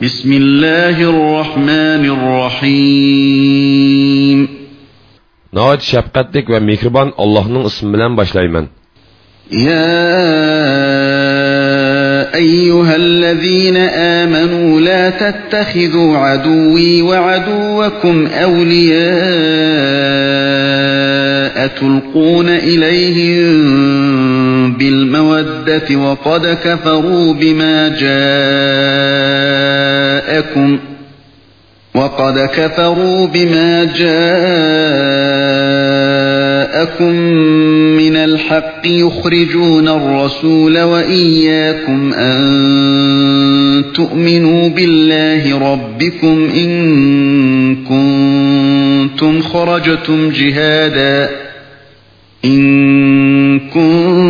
بسم الله الرحمن الرحيم Nəhayət şəfqətlik və mehriban Allah'ın ismi bilan başlayman. يا أيها الذين آمنوا لا تتخذوا عدوي وعدوكم أولياء تلقون إليهم بالمودة وقد كفروا بما جاءكم وقد كفروا بما جاءكم من الحق يخرجون الرسول وإياكم أن تؤمنوا بالله ربكم إن كنتم خرجتم جهادا إن كنتم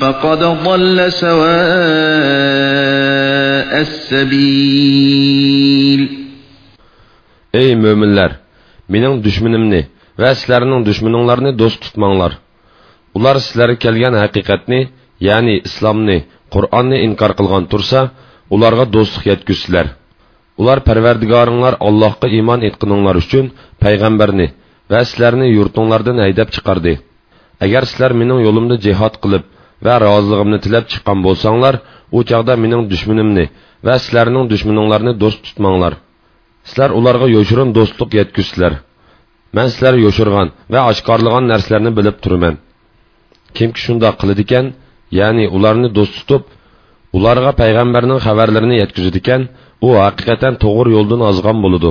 فقد ضل سواء السبيل Ey möminlər, mening düşmənimni və sizlərning düşməninglarni do'st tutmanglar. Ular sizlarga kelgan haqiqatni, ya'ni islomni, Qur'onni inkor qilgan tursa, ularga do'stlik yetkizsizlar. Ular Parvardigoringlar Allohga iymon etqininglar uchun payg'ambarni va sizlarni yurtinglardan haydab chiqardi. Agar sizlar mening yo'limda jihad qilib va roziligimni tilab chiqqan bo'lsanglar, u chaqda mening dushmanimni va sizlarning dushmaninglarni do'st tutmanglar. Sizlar ularga yo'shirin do'stlik yetkizsizlar. Men sizlar yo'shirgan va oshkorlagan narsalarni bilib turaman. Kimki shunday qiladi ekan, ya'ni ularni do'st tutib, ularga payg'ambarning xabarlarini yetkazadi ekan, u haqiqatan to'g'ri yo'ldan ozgan bo'ladi.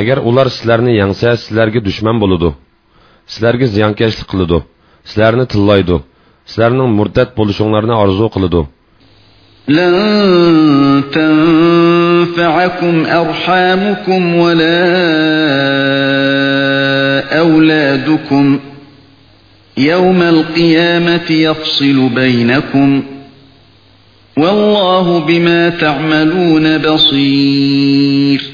agar ular sizlarni yangsa sizlarga dushman bo'ladi sizlarga ziyonkashlik qiladi sizlarni tillaydi sizlarning murtad bo'lishinglarni orzu qiladi لن تنفعكم أرحامكم ولا أولادكم يوم القيامة يفصل بينكم والله بما تعملون بصير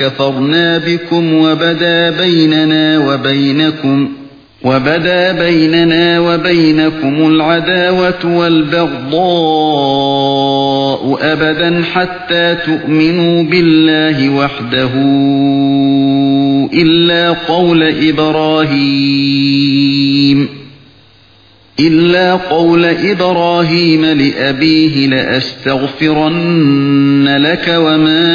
كفرنا بكم وبدا بيننا وبينكم وبدا بيننا وبينكم العداوة والبغضاء أبدا حتى تؤمنوا بالله وحده إلا قول إبراهيم. إلا قول إبراهيم لأبيه لأستغفرن لك وما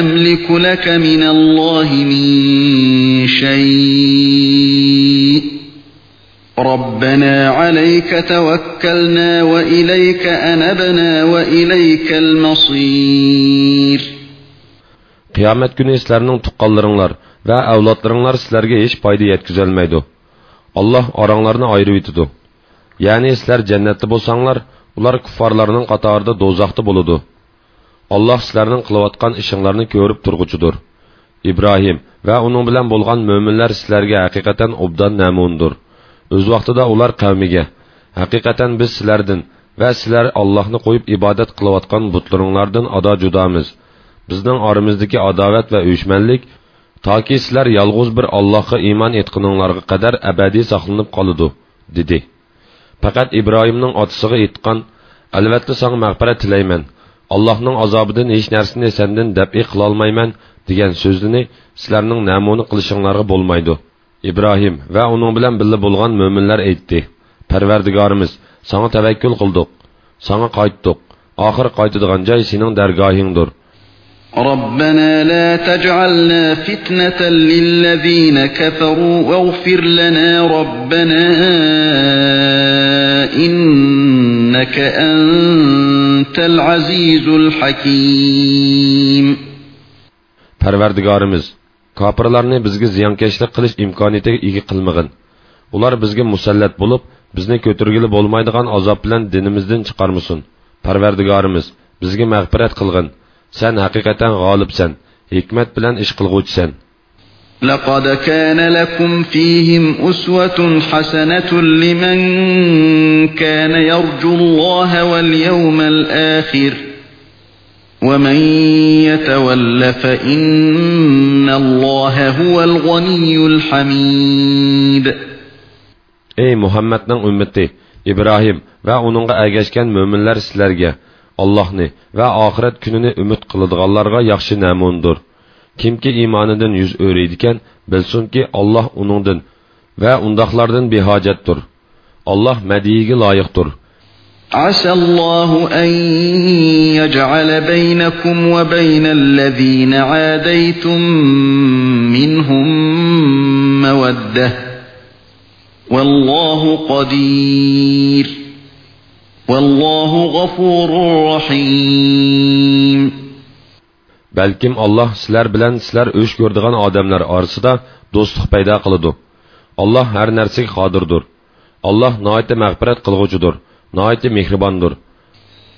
أملك لك من الله من شيء. ربنا عليك توكلنا وإليك أنبنا وإليك المصير. qiyomat kuni sizlarning tuqqanlaringlar va avlodlaringlar sizlarga hech foyda yetkazolmaydi Allah oranglarni ayırıb itidi. Yəni sizlər cənnətdə bolsanlar, ular kuffarlarının qatarında dozaqda buludu. Allah sizlərinin qılıbatqan işinlərini görüb turğucudur. İbrahim və onun bilən bolğan möminlər sizlərə həqiqətən obdan nəmundur. Öz vaxtında ular qavmiga həqiqətən biz sizlərdən və sizlər Allahni qoyub ibadət qılıbatqan butlarınlardan ada cudamız. Bizdən aramızdakı adavət və öyüşmənlik toki sizlar yolg'iz bir allohga iymon etqininglarga qadar abadiy saqlanib qoladi dedi faqat ibrohimning otasiga aytgan albatta sanga mag'firat tilayman allohning azobidan hech narsani sendan dabi qilolmayman degan so'zini sizlarning namuna qilishinglarga bo'lmaydi ibrohim va uning bilan birga bo'lgan mo'minlar aytdi parvardigorimiz sanga tavakkul qildik sanga qaytdik oxir qaytadigan joy sening ربنا لا تجعلنا فتنة للذين كفروا واغفر لنا ربنا إنك أنت العزيز الحكيم Parvardigorimiz, kofirlarni bizga ziyonkashlik qilish imkoniyatiga ega qilmag'in. Ular bizga musallat bo'lib, bizni ko'targili bo'lmaydigan azob bilan dinimizdan chiqarmasin. Parvardigorimiz, bizga mag'firat qilg'in. سن حقيقتان غالب سن حكمت بلن اشقل غوج سن لقد كان لكم فيهم أسوة حسنة لمن كان يرجو الله واليوم الآخر ومن يتول فإن الله هو الغني الحميد Ey Muhammed'nin ümmeti, İbrahim ve onunla ağaçken müminler sizlerge. Allohni va oxirat kunini umid qiladiganlarga yaxshi namundir. Kimki iymonidan yuz o'raydigan, bilsinki Alloh uningdan va undoqlardan behojatdir. Alloh madiyiga loyiqdir. عسى الله أن يجعل بينكم وبين الذين عاديتم منهم مودة والله قدير والله غفور رحيم balkim alloh sizlar bilan sizlar o'sh ko'rdigan odamlar orasida do'stlik paydo qiladi alloh har narsaga qodirdir alloh noita mag'firat qilg'uchidir noita mehribondir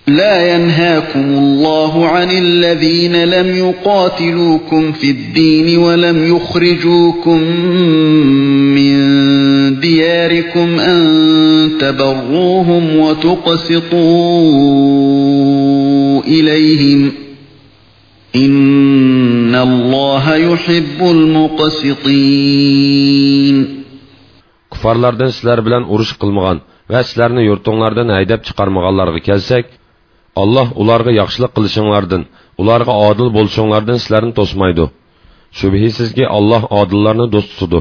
لا ينهاكم الله عن الذين لم يقاتلوكم في الدين ولم يخرجوكم من دياركم أن تبروهم وتقسطوا إليهم إن الله يحب المقسطين kuffarlardan sizlar bilan urush qilmagan va sizlarni yurtinglardan haydab chiqarmaganlarga kelsak alloh ularga yaxshilik qilishinglardan ularga odil bo'lishinglardan sizlarni to'smaydi shubhisizki alloh odillarni do'st tutadi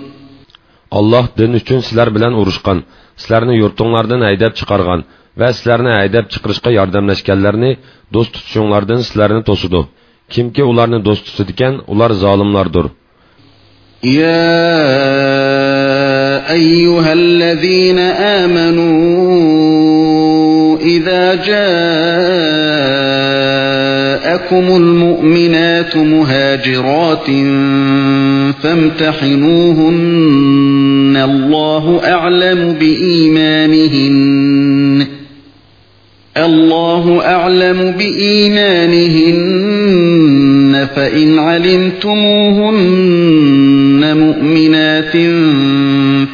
Allah din uchun sizlar bilan urushgan, sizlarni yurtinglardan haydab chiqargan va sizlarni haydab chiqarishga yordamlashganlarni do'st tutishinglardan sizlarni to'sidi. Kimki ularni do'st tutadigan, ular zolimlardir. Ya ayyuhallazina amanu idza jaa جاءكم المؤمنات مهاجرات فامتحنوهن. الله أعلم بإيمانهن. الله أعلم بإيمانهن. فإن علمتموهن مؤمنات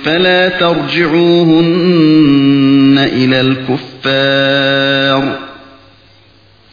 فلا ترجعوهن إلى الكفار.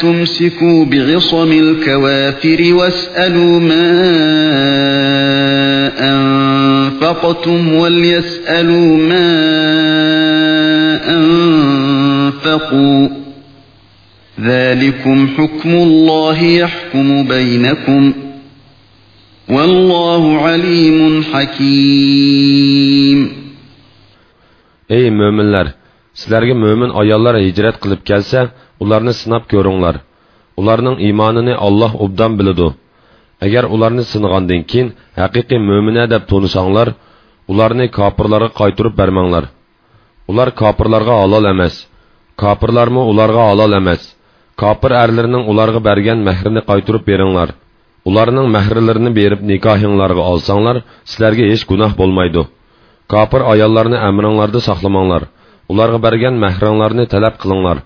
تمسكوا بعصم الكوافر واسألوا ما أنفقتم وليسألوا ما أنفقوا ذلكم حكم الله يحكم بينكم والله عليم حكيم. ey mo'minlar sizlarga mo'min ayollar hijrat qilib kelsa ularni sinab ko'ringlar. Ularning iymonini olloh obdan biladi. Agar ularni sinagandan keyin haqiqiy mo'mina deb to'nisanglar ularni kofirlarga qaytirib bermanglar. Ular kofirlarga halol emas. Kofirlarmi ularga halol emas. Kofir erlarining ularga bergan mahrini qaytirib beringlar. Ularning mahrilarini berib nikohinglarga olsanglar sizlarga hech gunoh bo'lmaydi. Kofir ayollarni amringlarda saqlamanglar. Ularga bergan mahringlarni talab qilinglar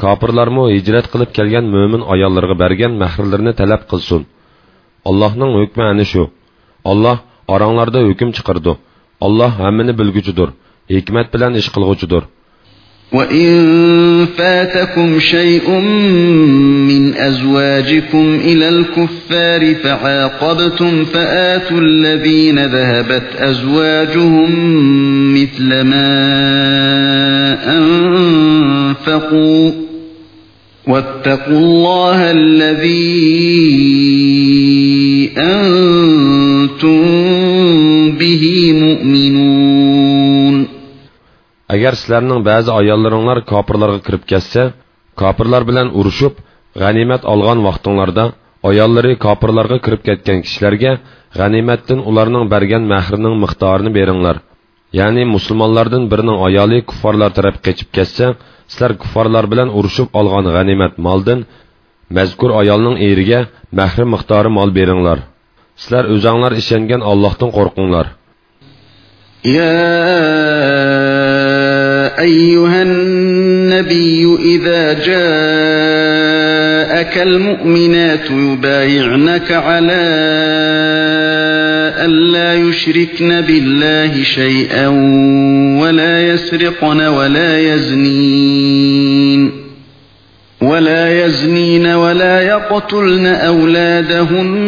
kofirlarmi hijrat qilib kelgan mo'min ayollarga bergan mahrlarni talab qilsin allohning hukmi ana shu olloh oranglarda hukm chiqardi olloh hammani bilguchidir hikmat bilan ish qilg'uchidir وَإِن فَاتَكُمْ شَيْءٌ مِّنْ أَزْوَاجِكُمْ إِلَى الْكُفَّارِ فَعَاقَبْتُمْ فَآتُوا الَّذِينَ ذَهَبَتْ أَزْوَاجُهُم مِّثْلَ مَا وَاتَّقُوا اللَّهَ الَّذِي أَنتُم بِهِ مُؤْمِنُونَ agar sizlarning ba'zi ayollaringlar kofirlarga kirib ketsa kofirlar bilan urushib g'animat olgan vaqtinglarda ayollari kofirlarga kirib ketgan kishilarga g'animatdan ularning bergan mahrining miqdorini beringlar ya'ni musulmonlardan birining ayoli kuffarlar taraf qechib ketsa sizlar kuffarlar bilan urushib olgan g'animat moldan mazkur ayolning eriga mahri miqdori mol beringlar sizlar o'zanglar ishongan ollohdan qo'rqinglar يا أيها النبي إذا جاءك المؤمنات يبايعنك على ألا يشركن بالله شيئا ولا يسرقن ولا يزنين. ولا يزنين ولا يقتلن أولادهن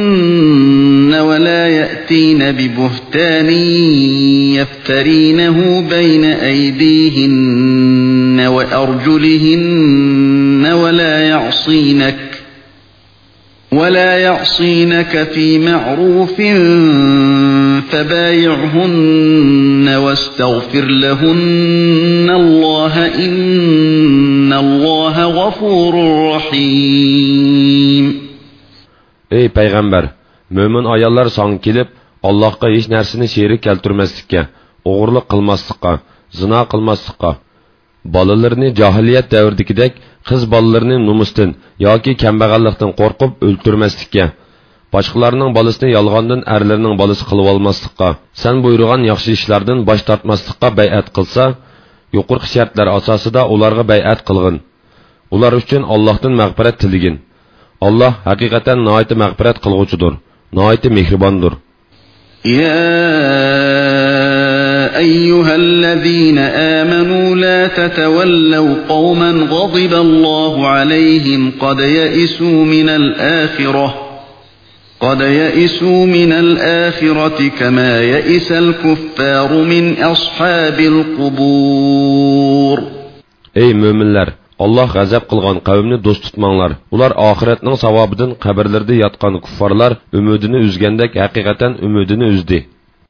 ولا يأتين ببهتان يفترينه بين أيديهن وأرجلهن ولا يعصينك ولا يعصينك في معروف فبايعهن واستغفر لهن الله إن الله غفور رحيم ey payg'ambar mo'min ayollar song kelib allohga hech narsani sherik keltirmaslikka o'g'irlik qilmaslikqa zino qilmaslikqa bolalarini johiliyat davridagidek qiz bolalarini numusdan yoki kambag'allikdan qo'rqib o'ltirmaslikka boshqalarning bolasini yolg'ondan erlarning bolasi qilib olmaslikqa san buyurgan yaxshi ishlardan bosh tortmaslikqa bay'at qilsa yuqorqi shartlar asosida ularga bay'at qilg'in ular uchun allohdan mag'firat tiligin alloh haqiqatan noiti mag'firat qilg'uchidir noiti mehribondir يا أيها الذين آمنوا لا تتولوا قوما غضب الله عليهم قد يئسوا من الآخرة قد يئسوا من الآخرة كما يئس الكفار من أصحاب القبور ey mo'minlar alloh g'azab qilgan qavmni do'st tutmanglar ular oxiratning savobidan qabrlarda yotgan kuffarlar umidini uzgandek haqiqatan umidini uzdi